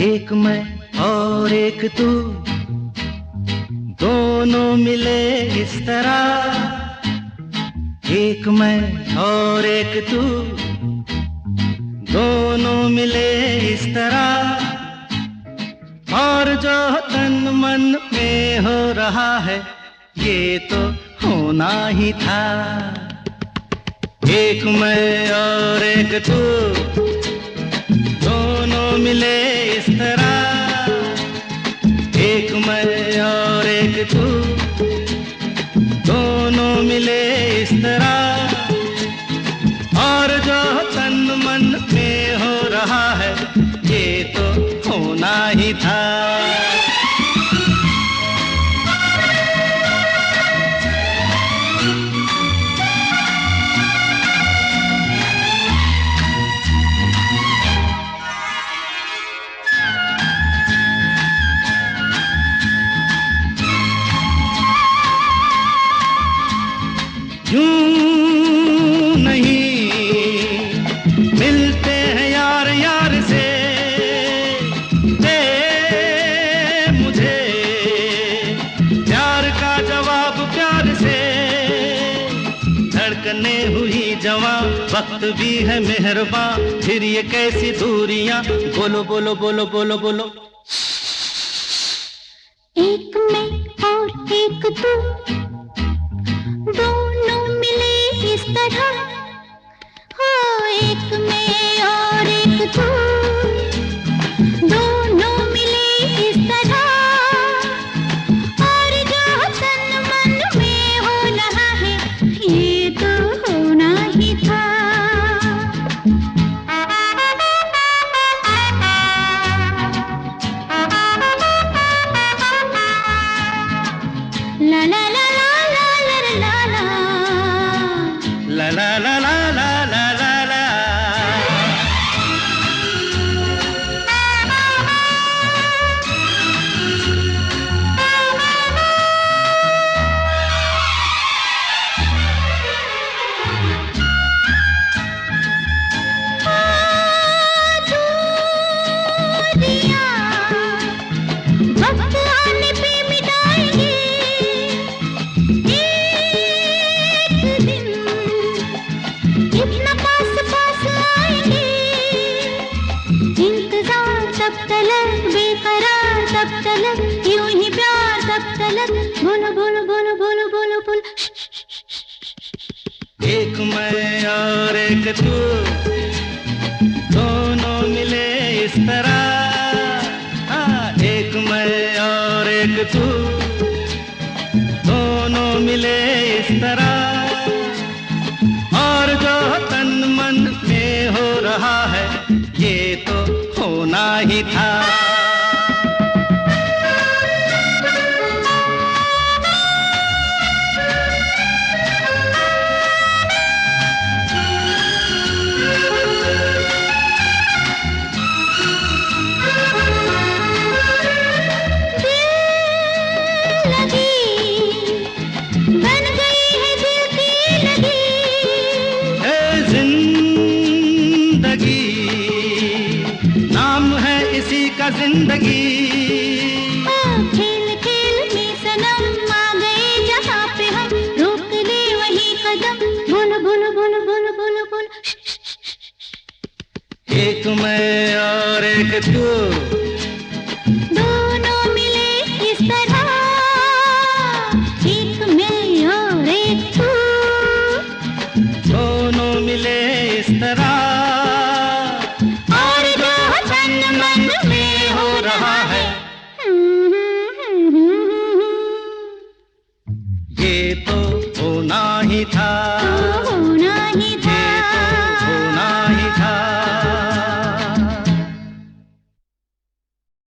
एक मैं और एक तू दोनों मिले इस तरह। एक मैं और एक तू दोनों मिले इस तरह। और जो तन मन में हो रहा है, ये तो होना ही था। एक मैं और एक तू, दोनों मिले धड़कने हुई जवा, वक्त भी है मेहरबा। फिर ये कैसी दूरियाँ? बोलो बोलो बोलो बोलो बोलो। एक मैं और एक तू। दोनों और एक तू दोनों मिले इस तरह। हाँ, एक मैं और एक तू दोनों मिले इस तरह। और जो तन मन में हो रहा है ये तो होना ही था। ज़िंदगी। खेल खेल में सनम आ गए जहाँ पे हम रोक ले वही कदम। बोलो बोलो बोलो बोलो बोलो बोलो एक मैं और एक तू। था।